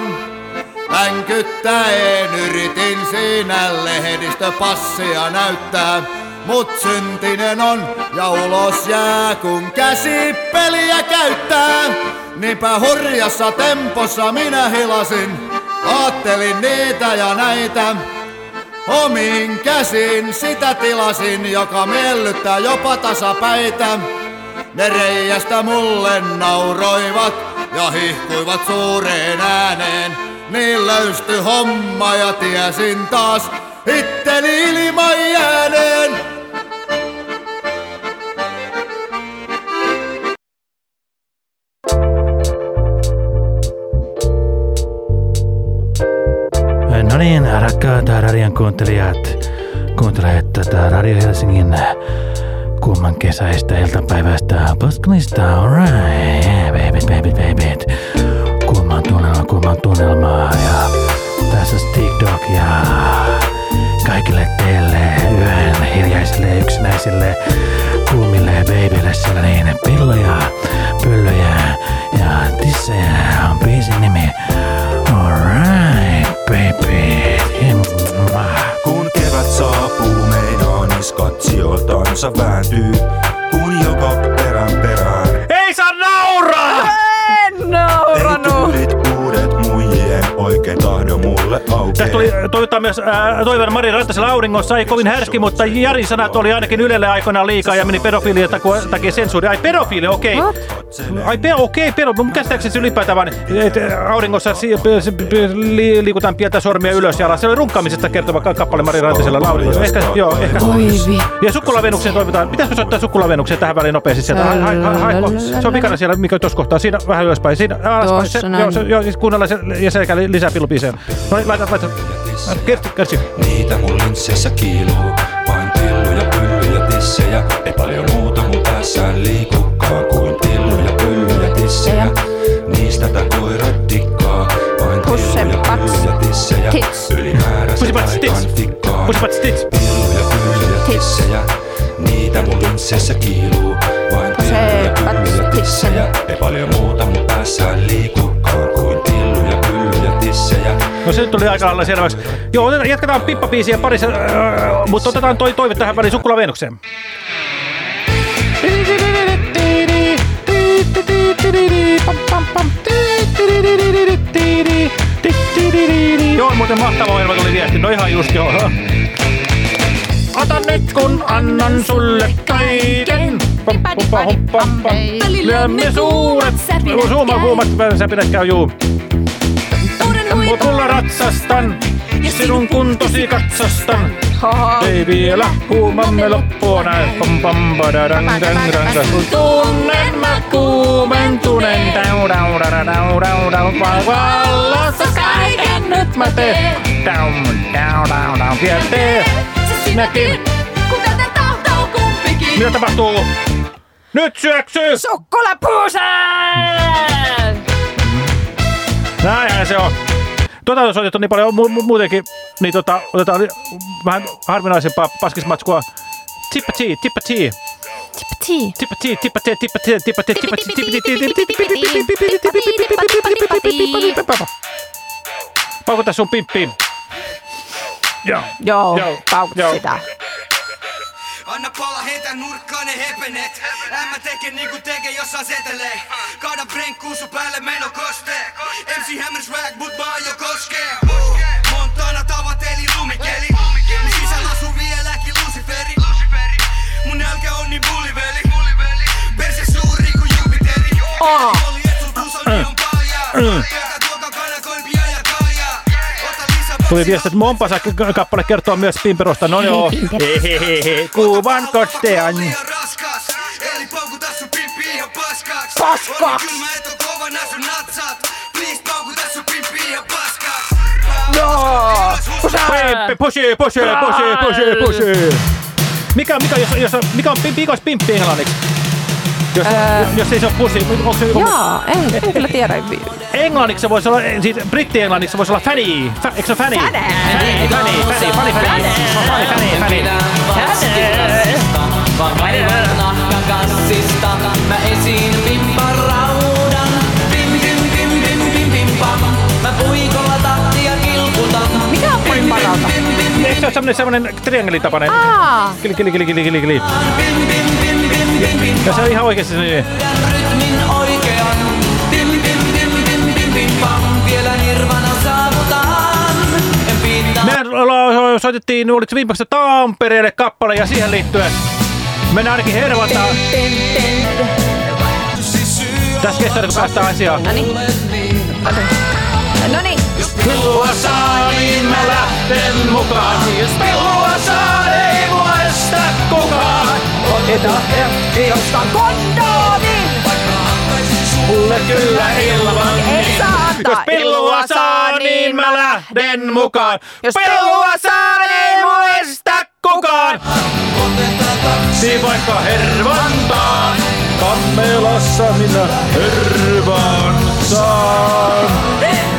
Änkyttäen yritin siinä lehdistöpassia näyttää, mut syntinen on ja ulos jää, kun käsi peliä käyttää. Niinpä hurjassa tempossa minä hilasin, aattelin niitä ja näitä. Omin käsin sitä tilasin, joka miellyttää jopa tasapäitä. Ne reiästä mulle nauroivat ja hihkuivat suureen ääneen. Niin löysty homma ja tiesin taas itteni ilman rakkaat radion kuuntelijat. Kuuntelet tätä Radio Helsingin kumman kesäistä iltapäiväistä postknista. Alright, yeah, baby, baby, baby. Kumman tunnelma, kumman tunnelmaa. Ja tässä Stick Dog ja kaikille teille yön hiljaisille, yksinäisille, kuumille babyille siellä niin pilloja, pyllyjä ja tissejä on biisin nimi. Baby. Kun kevät saapuu, meinaa niskat sijoiltansa vääntyy. Kun joka perän perään Ei saa nauraa! En nauranut! tyylit uudet muijien oikein tahdo mulle aukeaa. Tästä tuli toivottaa myös ää, Toivon Mari Rantasella auringossa. Ei kovin härski, mutta Jarin sanat oli ainakin Ylelle aikoinaan liikaa ja meni pedofiilia takia, sensuuri. Ai pedofiili, okei. Ai pe, okei, pedo. Mun käsittääkseni se ylipäätään vaan, et, auringossa si, li, liikutaan pientä sormia ylös ja alas. Se oli runkkaamisesta kertova ka- kappale Mari Rantasella auringossa. Ehkä, joo, ehkä. Ja sukkulavenukseen toivotaan. Pitäisikö soittaa sukkulavenukseen tähän väliin nopeasti sieltä? Hai, hai, hai, hai, se on vikana siellä, mikä tuossa kohtaa. Siinä vähän ylöspäin. Siinä alaspäin. Se, joo, se, joo, siis kuunnellaan se, ja sen jälkeen lisää pilupiiseen. No niin, laita, laita. Kertsi, kertsi. Niitä mun linsseissä kiiluu, vain pilluja, pyllyjä, tissejä. Ei paljon muuta mun päässään liikukaan kuin pilluja, pyllyjä, tissejä. Niistä tää koira dikkaa, vain butts. pyllyjä, tissejä. Butts, aikaan tits. fikkaa. Push and butts, tits. Pilluja, pyllyjä, tissejä. Niitä mun linsseissä kiiluu, vain pilluja, pyllyjä, tissejä. Ei paljon muuta mun päässään liikukaan kuin pilluja, pyllyjä, tissejä. No se nyt tuli aika lailla selväksi. Joo, jatketaan pippabiisiä parissa, äh, mutta otetaan toi toive tähän väliin sukkulavenukseen. Joo, muuten mahtava ohjelma tuli viesti. No ihan just joo. Ota nyt kun annan sulle kaiken. Pam, pam, pam. Lyömme suuret, suuma kuumat säpinät käy juu. Lopulla ratsastan, sinun kuntosi katsastan. Ei vielä huumamme loppua näin. Pam pam badadang dang dang dang. Kun tunnen mä kuumentunen. Dau dau dau dau dau dau. Vallassa kaiken nyt mä teen. Dau dau dau dau. Vielä tee. Sinäkin. Mitä tapahtuu? Nyt syöksy! Sukkulapuuseen! Näinhän se on. Tuota on soitettu niin paljon mu- mu- muutenkin, niin tota, otetaan vähän harvinaisempaa paskismatskua. Tippa tii, tippa tii. Tippa tii. Tippa tii, tippa tii, tippa tii, tippa tii, tippa tii, tippa tii, tippa tii. Paukuta sun pimppiin. Joo. Joo, paukut sitä. Anna pala heitä nurkkaan ne hepenet. Ämmä teke niinku teke jossain setelee Kaada brenkkuu sun päälle on koste. MC Hammer swag mut mä aion koskee Tuli viesti, että Mompasa kappale kertoo myös Pimperosta. No joo. Hehehehe. Kuvan kostean. Eli paukuta sun pimppi ihan kylmä et on kova nää sun natsat Please paukuta sun pimppi ihan paskaks Joo! Pimpi, pushi, pushi, pushi, pushi, pushi. Mikä, mikä, jos, jos, mikä on pimppi, pimppi englanniksi? Jos, Ää. jos ei se ole pusi, onko se joku... Jaa, en, en kyllä tiedä. Englanniksi se voisi olla, siis britti-englanniksi se voisi olla fanny. Fa, eikö se ole fanny? Fanny. Fanny, fanny, fanny, fanny, fanny. Fanny, fanny, fanny. Vaan vaivan nahkakassista Mä esiin pimpan raudan Pim pim pim pim pim pim pam Mä puikolla tahtia kilkutan Mikä on pimpan rauta? Eikö se ole semmonen, semmonen triangelitapainen? Aa. Kili, kili, kili, kili, kili, kili. Ja se on ihan oikeesti se niin. Rytmin oikean Pim pim pim pim pim pim pam Vielä nirvana saavutaan En piittaa Meidän lo- soitettiin, oliko se viimeksi Tampereelle kappale ja siihen liittyen mennään ainakin hervataan. Tässä kestää, kun päästään asiaan. No niin. No niin. Pillua saa, niin mä lähten mukaan. Jos pillua saa, Oteta ja ostan kondoomin. Mulle kyllä ilman. Ei saa antaa. Jos pillua saa, niin mä lähden mukaan. Jos pillua saa, ei mua estä kukaan. Taksi vaikka hervantaan. Kammelassa minä hervaan saan.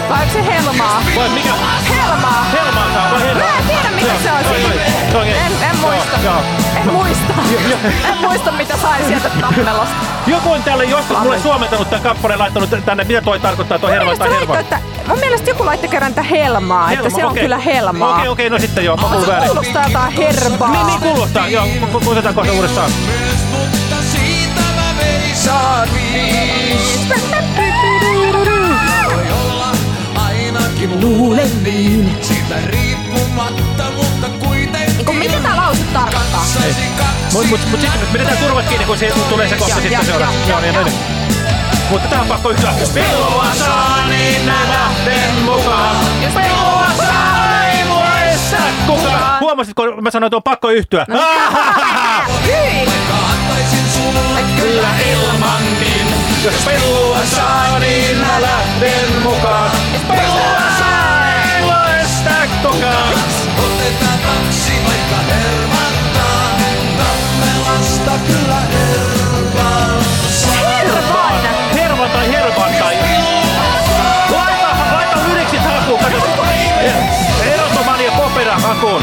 Vai onko se Helmaa? Vai mikä? Helmaa. Helmaa saa vai hermaa? Mä en tiedä mikä se on. Okei. Okei. En, en muista. Joo, joo. En muista. En muista mitä sain sieltä Tammelosta. Joku on täällä joskus mulle suomentanut tämän kappaleen laittanut tänne. Mitä toi tarkoittaa toi herva tai herva? Että, mun mielestä joku laittoi kerran tätä helmaa, että se on okei. kyllä helmaa. Okei, okei, no sitten joo, mä kuulun Se väärin. kuulostaa jotain herbaa. Niin, niin kuulostaa, joo, ku- ku- kuuletaan kohta uudestaan. Saan viis. Voi olla ainakin luulen niin. Siitä riippumatta, mutta kuitenkin. Niin mitä tarkoittaa? Mut, mut, sitten pidetään kurvat kiinni, kun siitä tulee se kohta sitten seuraavaksi. joo, niin, niin. Mutta tää on pakko yhtyä. Jos pillua saa, niin mä lähden mukaan. Pillua saa, ei mua estä kukaan. Huomasitko, kun mä sanoin, että on pakko yhtyä? Hyi! Kyllä ilmankin. Jos pillua saa, niin mä lähden mukaan. Tammelasta kyllä hervaan. Hervan! Hervan tai hervan tai... Laita, laita lyriksit hakuun, kato. Erotomani ja popera hakuun.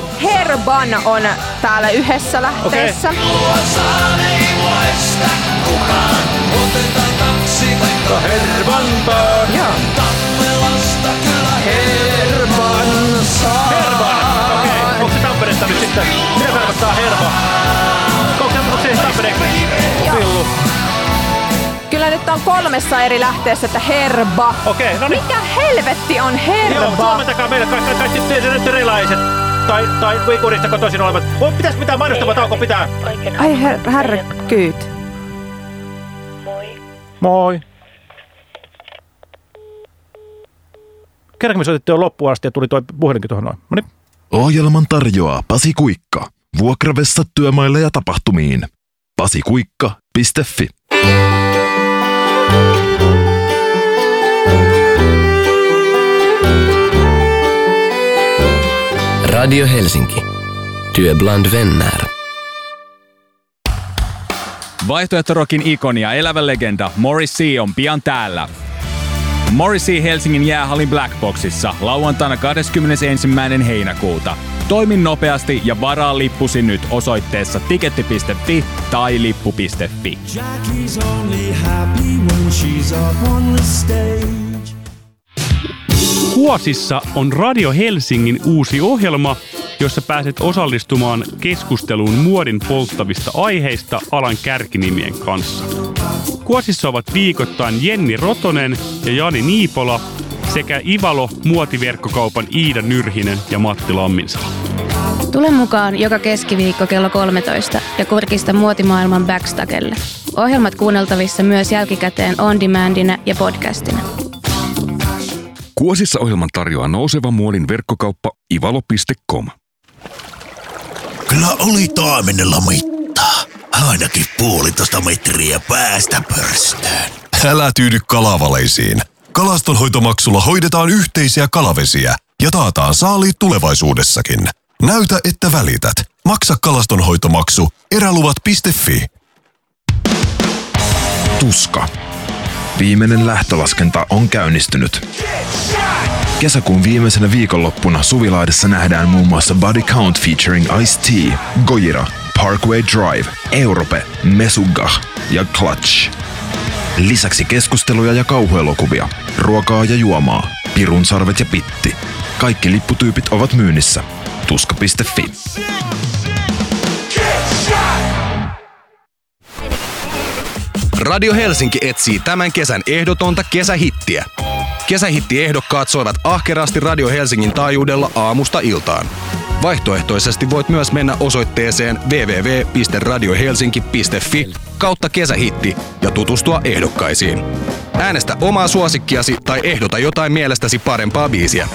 Pillu. Herban on täällä yhdessä lähteessä. Saa. Otetaan taksi vaikka hervantaan. Joo. Tammelasta kyllä saa. Okei. Onko se Tampereesta nyt sitten? Mitä tarkoittaa herva? Onko se, onko se Tampereen pillu? Kyllä nyt on kolmessa eri lähteessä, että herba. Okei, no niin. Mikä helvetti on herba? Joo, suomentakaa meille kaikki, kaikki terilaiset tai, tai Uikurista kotoisin olevat. Voi, pitäis pitää mainostava tauko pitää? Ai her, herrkyyt. Moi. Kerrankin me soitettiin jo loppuun asti ja tuli toi puhelinkin tuohon noin. No niin. Ohjelman tarjoaa Pasi Kuikka. Vuokravessa työmaille ja tapahtumiin. pasikuikka.fi Radio Helsinki. Työ bland vänner. Vaihtoehtorokin ikoni ja elävä legenda Morrissey on pian täällä. Morrissey Helsingin jäähallin Blackboxissa lauantaina 21. heinäkuuta. Toimin nopeasti ja varaa lippusi nyt osoitteessa tiketti.fi tai lippu.fi. Jackie's only happy when she's up on the stage. Kuosissa on Radio Helsingin uusi ohjelma, jossa pääset osallistumaan keskusteluun muodin polttavista aiheista alan kärkinimien kanssa. Kuosissa ovat viikoittain Jenni Rotonen ja Jani Niipola sekä Ivalo muotiverkkokaupan Iida Nyrhinen ja Matti Lamminsala. Tule mukaan joka keskiviikko kello 13 ja kurkista muotimaailman backstagelle. Ohjelmat kuunneltavissa myös jälkikäteen on demandina ja podcastina. Kuosissa ohjelman tarjoaa nouseva muodin verkkokauppa ivalo.com. Kyllä oli taimennella mittaa. Ainakin puolitoista metriä päästä pörstöön. Älä tyydy kalavaleisiin. Kalastonhoitomaksulla hoidetaan yhteisiä kalavesiä ja taataan saaliit tulevaisuudessakin. Näytä, että välität. Maksa kalastonhoitomaksu eräluvat.fi. Tuska. Viimeinen lähtölaskenta on käynnistynyt. Kesäkuun viimeisenä viikonloppuna Suvilaidessa nähdään muun muassa Body Count featuring Ice-T, Gojira, Parkway Drive, Europe, Mesugah ja Clutch. Lisäksi keskusteluja ja kauhuelokuvia, ruokaa ja juomaa. Pirunsarvet ja Pitti. Kaikki lipputyypit ovat myynnissä. Tuska.fi. Radio Helsinki etsii tämän kesän ehdotonta kesähittiä. Kesähittiehdokkaat soivat ahkerasti Radio Helsingin taajuudella aamusta iltaan. Vaihtoehtoisesti voit myös mennä osoitteeseen www.radiohelsinki.fi kautta kesähitti ja tutustua ehdokkaisiin. Äänestä omaa suosikkiasi tai ehdota jotain mielestäsi parempaa biisiä.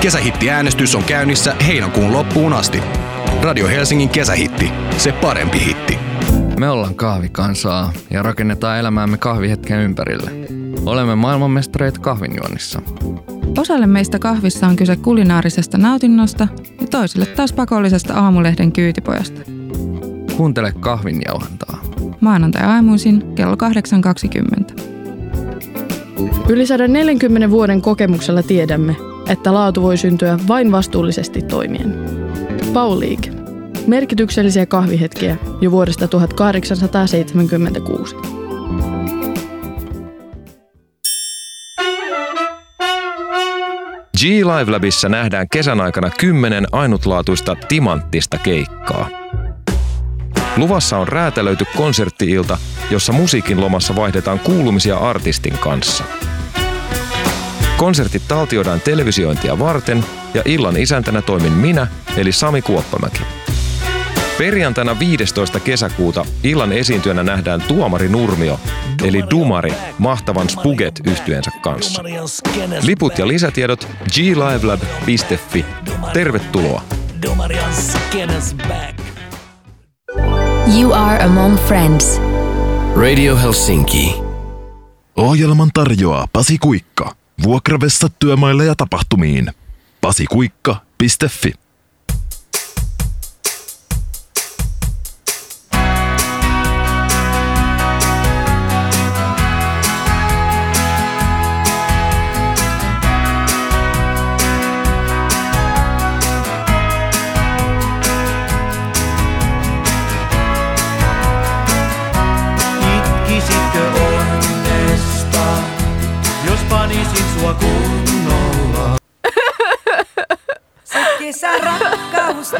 Kesähittiäänestys on käynnissä heinäkuun loppuun asti. Radio Helsingin kesähitti, se parempi hitti. Me ollaan kahvikansaa ja rakennetaan elämäämme kahvihetken ympärille. Olemme maailmanmestareita kahvinjuonnissa. Osalle meistä kahvissa on kyse kulinaarisesta nautinnosta ja toisille taas pakollisesta aamulehden kyytipojasta. Kuuntele kahvinjauhantaa. Maanantai-aamuisin kello 8.20. Yli 140 vuoden kokemuksella tiedämme, että laatu voi syntyä vain vastuullisesti toimien. Pauliike. Merkityksellisiä kahvihetkiä jo vuodesta 1876. G-Live Labissa nähdään kesän aikana kymmenen ainutlaatuista timanttista keikkaa. Luvassa on räätälöity konserttiilta, jossa musiikin lomassa vaihdetaan kuulumisia artistin kanssa. Konsertit taltioidaan televisiointia varten ja illan isäntänä toimin minä, eli Sami Kuoppamäki. Perjantaina 15. kesäkuuta illan esiintyjänä nähdään Tuomari Nurmio, eli Dumari, mahtavan Spuget yhtyensä kanssa. Liput ja lisätiedot glivelab.fi. Tervetuloa! You are among friends. Radio Helsinki. Ohjelman tarjoaa Pasi Kuikka. Vuokravessa työmaille ja tapahtumiin. pasikuikka.fi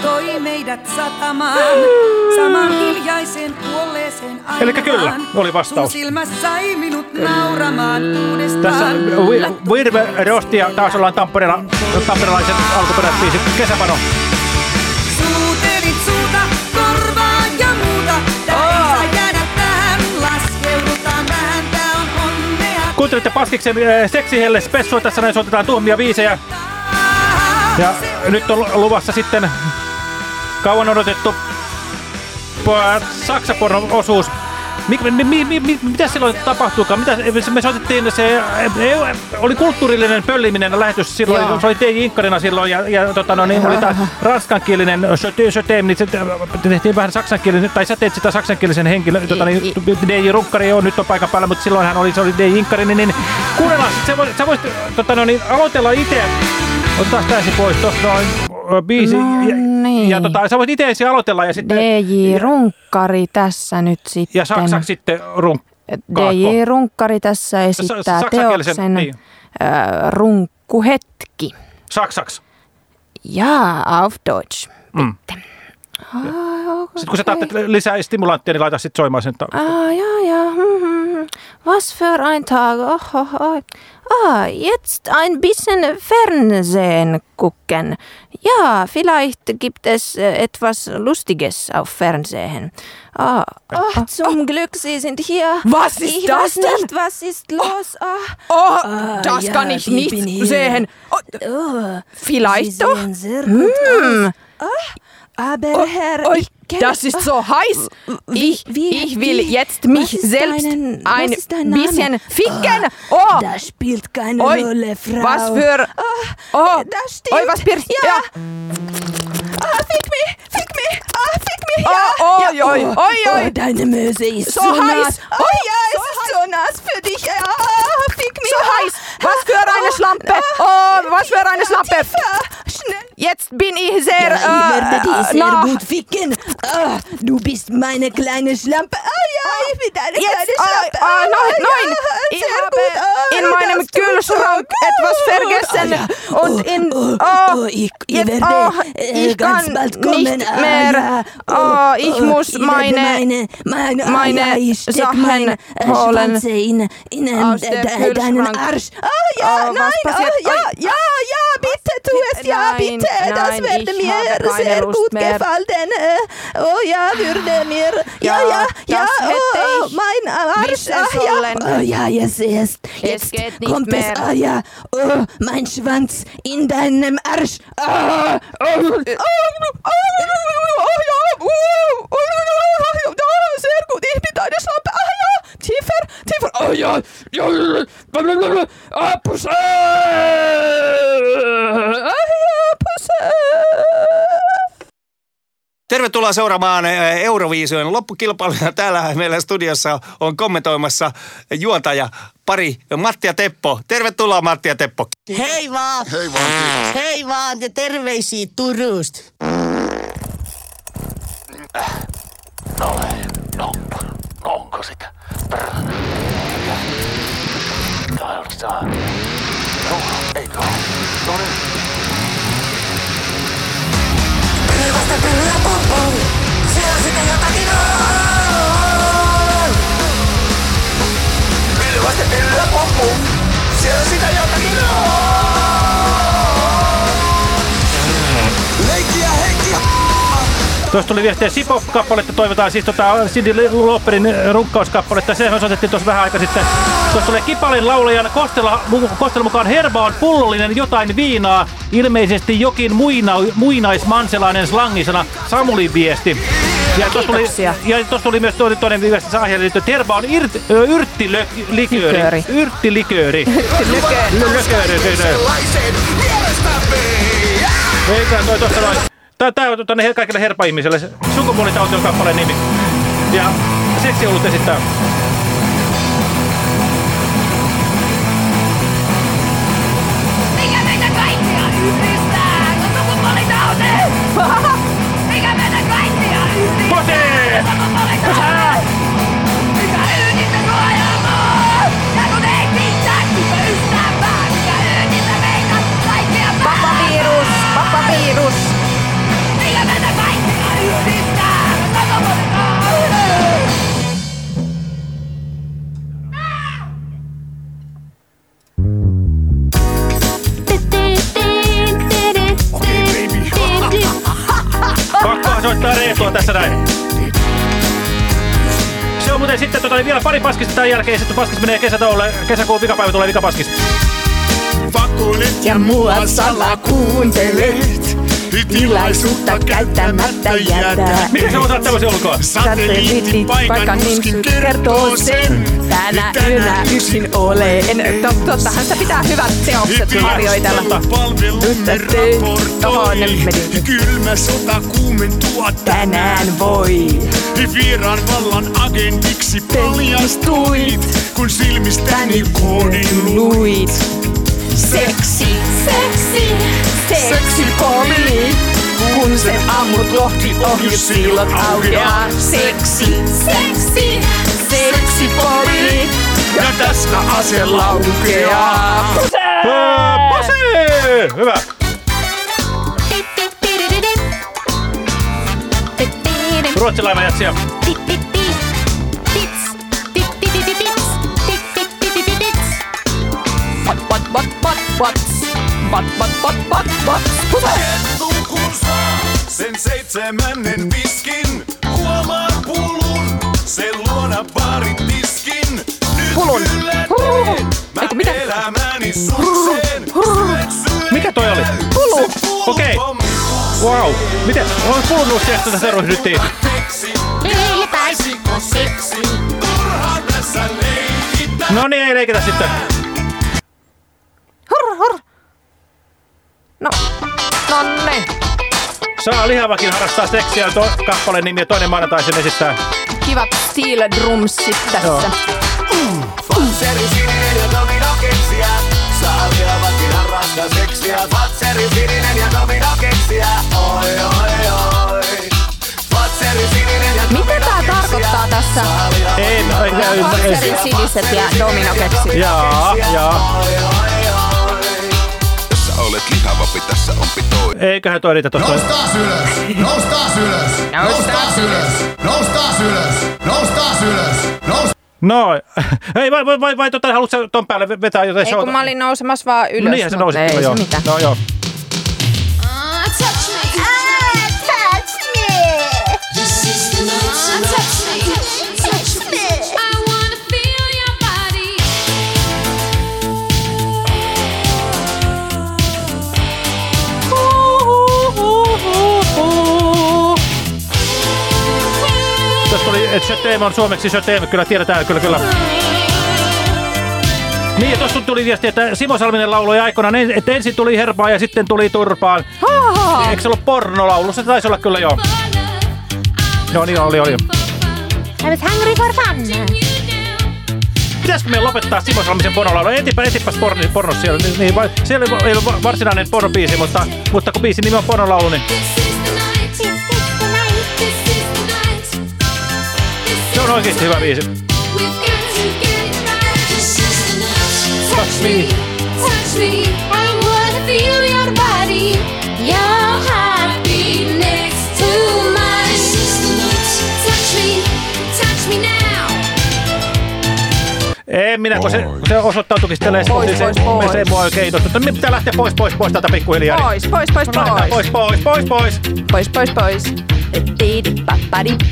toi meidät satamaan, saman hiljaisen kuolleeseen aikaan. Elikkä kyllä, oli vastaus. Sun silmä sai minut nauramaan uudestaan. Tässä Virve Rosti ja taas ollaan Tampereella, tamperelaisen alkuperäisbiisi Kesäpano. Suutelit suuta, korvaa ja muuta. Tää ei saa jäädä tähän, laskeudutaan vähän, tää on onnea. Kuuntelitte Paskiksen äh, seksihelle spessua, tässä näin soitetaan tuhmia biisejä. Ja nyt on luvassa sitten kauan odotettu po- saksapornon osuus. Mik, mi, mi, mi, mi, mitä silloin tapahtuikaan? Mitä, me soitettiin, se ei, oli kulttuurillinen pölliminen lähetys silloin, Joo. se oli DJ Inkkarina silloin ja, ja tota, no, niin, oli tämä *laughs* ranskankielinen Söteem, niin se tehtiin vähän saksankielinen, tai sä teet sitä saksankielisen henkilö, tota, niin, DJ Runkkari on nyt on paikan päällä, mutta silloin hän oli, se oli DJ Inkkarinen, niin kuunnellaan, sä voisit, sä voisit tota, no, niin, aloitella itse, otetaan täysin pois tuosta noin biisi, No ja, niin. ja tota, sä voit itse ensin aloitella ja sitten... DJ Runkkari tässä nyt sitten. Ja saksaksi sitten runkkaatko? DJ Runkkari tässä esittää teoksen niin. äh, Runkkuhetki. Saksaksi. Ja, auf Deutsch. Mm. Ah, Sitten kun sä tarvitset lisää stimulanttia, niin laita sitten soimaan sen. Ah, ja, ja. Mhm. Was für ein Tag. Oh, oh, oh. Ah, jetzt ein bisschen Fernsehen gucken. Ja, vielleicht gibt es äh, etwas Lustiges auf Fernsehen. Ah, oh, zum Glück, Sie sind hier. Was ist ich das weiß denn? nicht, was ist los. Ah. Oh, Ah, das ja, kann ich ich nicht sehen. Oh, Sie vielleicht doch. sehen sehr gut Hm. Aber Oh, Herr, oi, ich das ist so heiß. Wie- Ich, wie- ich will wie- jetzt mich selbst deinen- ein bisschen ficken. Ah, Oh, das spielt keine Oi, Rolle, Frau. Was für... Oh, das stimmt. Oi, was für... Ja. Ah, fick mich, fick mich, ah, fick mich. Ja, Oh, oi, oi, oh, oi, oi. oh, deine Möse ist so, so heiß. nass. Oh ja, es ist so nass für dich. Ah, fick mich. So heiß. Was für eine Schlampe. Oh, was für eine Schlampe. Jetzt bin ich sehr... Ja, ich werde äh, dich sehr nah. gut ficken. Ah, du bist meine kleine Schlampe. Ah ja, Ai, mitä nyt Jetzt, ai, ai, noin, noin. Ich habe in meinem Kühlschrank etwas vergessen und in, oh, jetzt, oh, ich kann nicht mehr, oh, ich muss meine, meine Sachen holen aus der Kühlschrank. Ah, ja, Oh, was nein, oh, ja, ja, ja, bitte tu es, ja, Nein, bitte, das nein, würde ich mir sehr Lust gut mehr. gefallen. äh, Oh ja, würde mir, ja, Ja, ja, ja, das oh, oh, mein Arsch, ah, ja, oh ja, jetzt Es jetzt geht nicht kommt mehr. es, ah ja, oh, mein Schwanz in deinem Arsch, ah, oh, oh, oh, oh, ja, oh, oh, oh, oh, sehr gut, ich bin deine Schlampe, ah ja, tiefer, tiefer, oh ja, ja, blablabla, Pusse, ja, Pusse. Tervetuloa seuraamaan eh, Euroviisojen loppukilpailuja. Täällä meillä studiossa on kommentoimassa juontaja pari Matti ja Teppo. Tervetuloa Matti ja Teppo. Hei vaan! Hei vaan! Hei vaan ja terveisiä Turusta! No, no, onko sitä? Kahdeksan. No, eikö ole? No niin. Pilvasta kyllä pompon, siellä sitten jotakin on. Tuossa tuli viestiä Sipo-kappaletta, toivotaan siis tota Cindy Lauperin runkkauskappaletta. Se osoitettiin tuossa vähän aika sitten. Tuossa tulee Kipalin laulajan Kostela, Kostelun mukaan Herba on pullollinen jotain viinaa. Ilmeisesti jokin muina, muinaismanselainen slangisana Samulin viesti. Ja tuossa tuli, ja tuli myös toinen, toinen viesti aiheelle liittyen, että Herba on irt, ö, yrttilikööri. Likööri. Yrttilikööri. Likööri. Sellaisen mielestämme. Eikä noin. Tää, on tonne kaikille herpa-ihmisille. Sukupuolitauti on kappaleen nimi. Ja seksiulut esittää. Tässä näin. Se on muuten sitten tota, vielä pari paskista tämän jälkeen. Sitten paskis menee kesätauolle. Kesäkuun vikapäivä tulee vikapaskis. Vakuulet ja mua salaa kuuntelet. Tilaisuutta käyttämättä jätä. Miten sä otat tämmöisiä ulkoa? Satelliitti paikan nimsy kertoo sen. Tänä yönä yksin olen. To, tottahan sitä pitää hyvät teokset harjoitella. Nyt ne meni. Kylmä sota kuumentua Tänään voi. Vieraan vallan agentiksi paljastuit, kun silmistäni koodin luit. Seksi, seksi, seksi poli. Kun sen ammut lohti ohjussiilot aukeaa. Seksi, seksi, seksi poli. Ja tästä ase laukeaa. Pase! Hyvä. Ruotsilaiva jatsia. What, what, what? What, what, what, what, what? Kettu kun saa sen seitsemännen piskin, huomaa pulun, sen luona baarin tiskin. Nyt Pulun. kyllä Hurru. teen, mä Eiku, mitä? elämäni sukseen. Mikä toi oli? Pulu. Okei. Wow. Miten? On kulunut sieltä tätä terveysryttiin. Laisinko seksi, turhaan tässä leikitä. No niin, ei leikitä sitten. Hurr, hurr. No, no niin. Saa lihavakin harrastaa seksiä. Tuo kappaleen nimi ja toinen maanantai sen esittää. Kivat steel drumsit tässä. Joo. Fatseri sininen ja domino keksiä. Saa lihavakin harrastaa seksiä. Fatseri sininen ja domino keksiä. Oi, oi, oi. Mitä tää tarkoittaa tässä? Falserin siniset ja dominokeksit. Jaa, jaa. Jos sä olet lihavampi, tässä on pitoi. Eiköhän toi riitä tosta. Noustaan ylös! Noustaan ylös! Noustaan ylös! Noustaan ylös! Noustaan ylös! Noustaan No, *laughs* ei vai, vai, vai, vai tota, haluatko sä ton päälle vetää jotain Ei showta? kun mä olin nousemassa vaan ylös. No niinhän se nousi ei se joo. mitään. No joo. touch me. Ah, touch me. This is the night. touch me. Shöteem on suomeksi Shöteem, kyllä tiedetään, kyllä kyllä. Niin, ja tuossa tuli viesti, että Simo Salminen lauloi aikoinaan, että ensin tuli herpaa ja sitten tuli turpaan. Haa. Eikö se ollut pornolaulu? Se taisi olla kyllä joo. Joo, niin oli, oli. I was hungry for fun. Pitäisikö meidän lopettaa Simo Salmisen pornolaulu? Etipä, etipäs porni, pornos siellä. Niin, Niin, siellä ei ole va- varsinainen pornobiisi, mutta, mutta kun biisin nimi on pornolaulu, niin on oikeasti hyvä biisi. Touch me, touch me. I wanna minä, kun se, kun se osoittautuikin sitten Pois, se, pois, se, pois. se ei mua oikein innosta. Nyt pitää lähteä pois, pois, pois täältä pikkuhiljaa. niin- Pois, pois, pois, pois. pois, pois, pois, pois. Pois, pois, pois.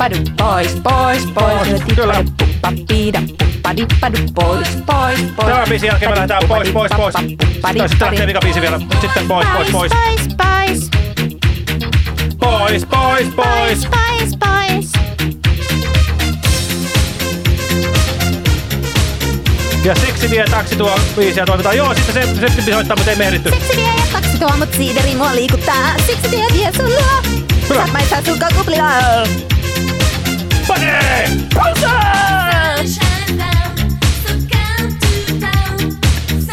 Pois, pois, pois. Kyllä. Pois, pois, pois. Tämän biisin jälkeen me lähdetään pois, pois, pois. Sitten lähtee vikabiisi vielä. Sitten pois, pois, pois. Pois, pois. Pois, pois, pois. Pois, Ja siksi vie taksi tuo biisi ja toimitaan. Joo, sitten se, se piti soittaa, mutta ei me ehditty. Siksi vie ja taksi tuo mut siideri mua liikuttaa. Siksi vie vie sun luo. Hyvä. Sä maistaa sulkaa kuplilla. Pane!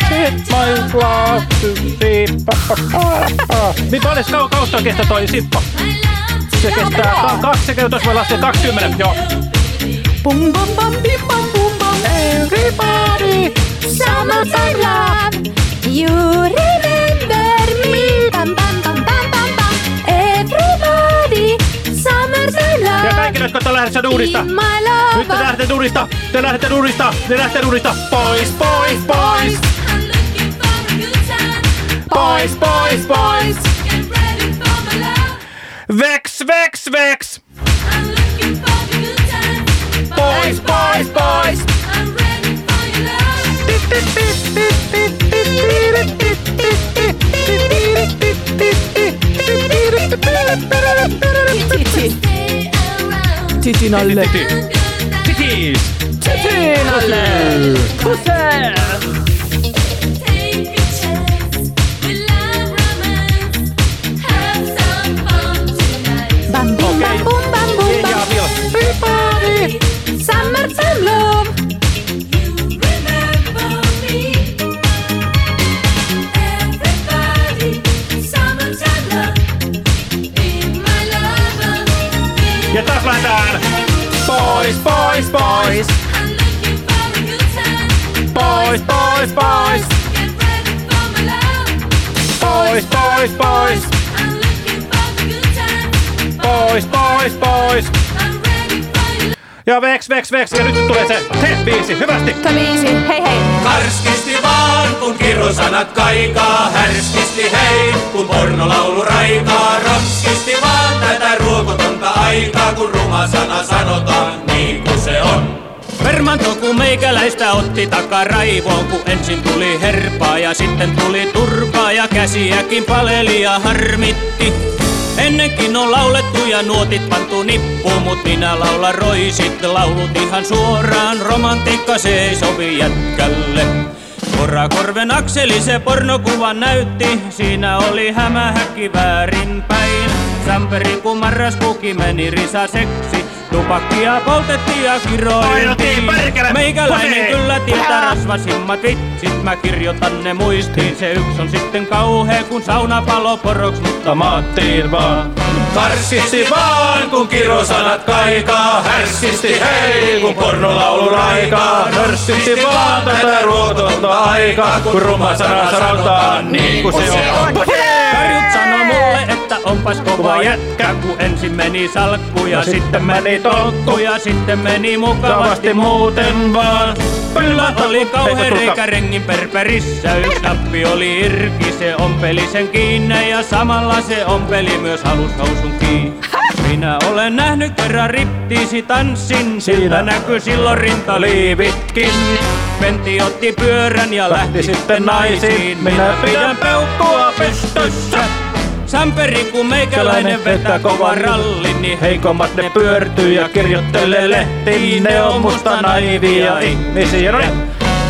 Sit my love sippa. *laughs* Paljon se kau- kausta kestää toi sippa? Se kestää ka- kaksi, se tuossa voi laskea 20, joo. Bum bum bum bim bum bum. Everybody. Summertime love. You remember me. Bam bam bam bam bam bam. Everybody. Summertime love. Ja kaikki, jotka lähdette duunista. Nyt te lähdette duunista. Te lähdette duunista. Te lähdette duunista. Pois, pois, pois. Pois, pois, pois. Vex, vex, vex. Pois, pois, pois. Titinalle. Titis. Titinalle. Kuse. Pois, pois, pois. Pois, pois, pois. Pois, pois, pois. Pois, pois, pois. Ja vex, vex, vex. Ja nyt tulee se se-biisi. Hyvästi. Tämä biisi. Hei hei. Karskisti vaan, kun kirrosanat kaikaa. Härskisti hei, kun pornolaulu raikaa. Ropskisti vaan tätä ruokotonta aikaa, kun ruma sana sanotaan niin kuin se on. Vermanto kun meikäläistä otti takaa raivoon, kun ensin tuli herpaa ja sitten tuli turpaa ja käsiäkin paleli ja harmitti. Ennenkin on laulettu ja nuotit pantu nippuun, mut minä laulan roisit laulut ihan suoraan. Romantiikka se ei sovi jätkälle. Korakorven akseli se pornokuva näytti, siinä oli hämähäkki väärinpäin. Samperi kun marraskuukin meni risa seksi, Tupakkia poltettiin ja kiroiltiin. Meikäläinen kyllä tietää rasvasimmat vitsit. Mä kirjoitan ne muistiin. Se yksi on sitten kauhea, kun saunapalo poroks, mutta maattiin vaan. Karskisti vaan, kun kirosanat kaikaa. Härskisti hei, kun pornolaulu raikaa. Hörskisti vaan tätä ruokotonta aikaa, kun ruma sana sanotaan niin kuin se on. Onpas kova jätkä, kun ensin meni salkku ja sitten meni tolkku ja sitten meni mukavasti muuten vaan. Kyllä oli kauhean reikä rengin perperissä, yksi nappi oli irki, se ompeli sen kiinni ja samalla se ompeli myös alushousun kiinni. *laughs* Minä olen nähnyt kerran riptiisi tanssin, siltä näkyy silloin rintaliivitkin. Pentti otti pyörän ja lähti sitten naisiin, minä pidän peukkua pystyssä. Sämperi kun meikäläinen vetää kovan rallin, niin heikommat ne pyörtyy ja kirjoittelee lehtiin. Ne on musta naivia ihmisiä. No niin.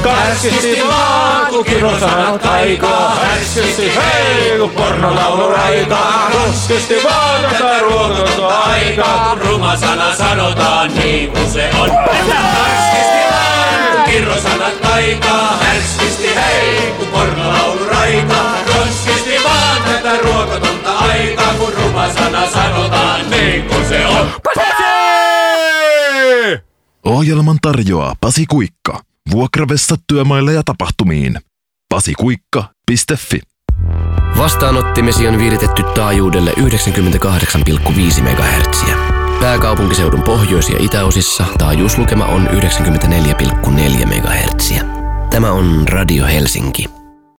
Karskisti vaan, kun kirosanat kaikaa. Härskisti hei, kun pornolaulu raikaa. Karskisti vaan, tätä ruokotonta aikaa. Kun ruma sana sanotaan niin kuin se on. Karskisti vaan, kun kirosanat kaikaa. Härskisti hei, kun pornolaulu raikaa. Tätä ruokotonta aikaa. Kun ruma sana sanotaan niin kuin se on. Ohjelman tarjoaa Pasi Kuikka. Vuokravessa työmaille ja tapahtumiin. pasikuikka.fi Vastaanottimesi on viritetty taajuudelle 98,5 MHz. Pääkaupunkiseudun pohjois- ja itäosissa taajuuslukema on 94,4 MHz. Tämä on Radio Helsinki.